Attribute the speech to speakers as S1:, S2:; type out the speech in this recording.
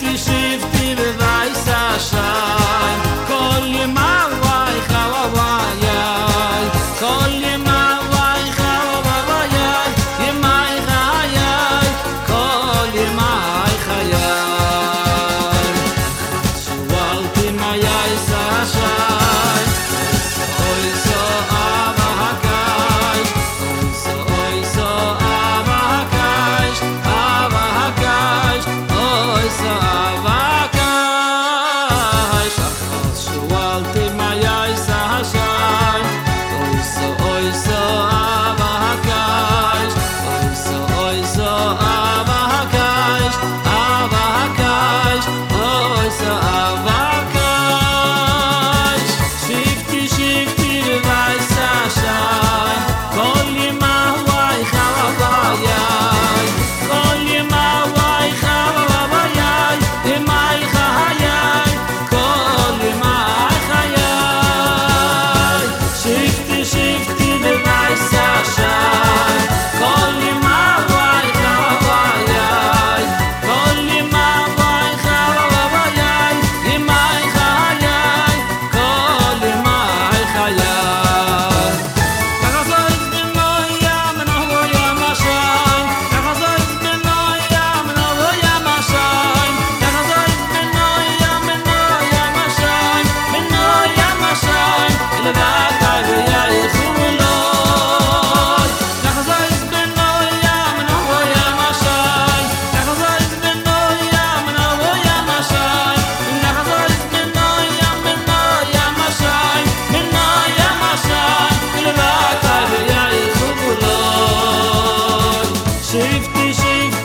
S1: 于是。心。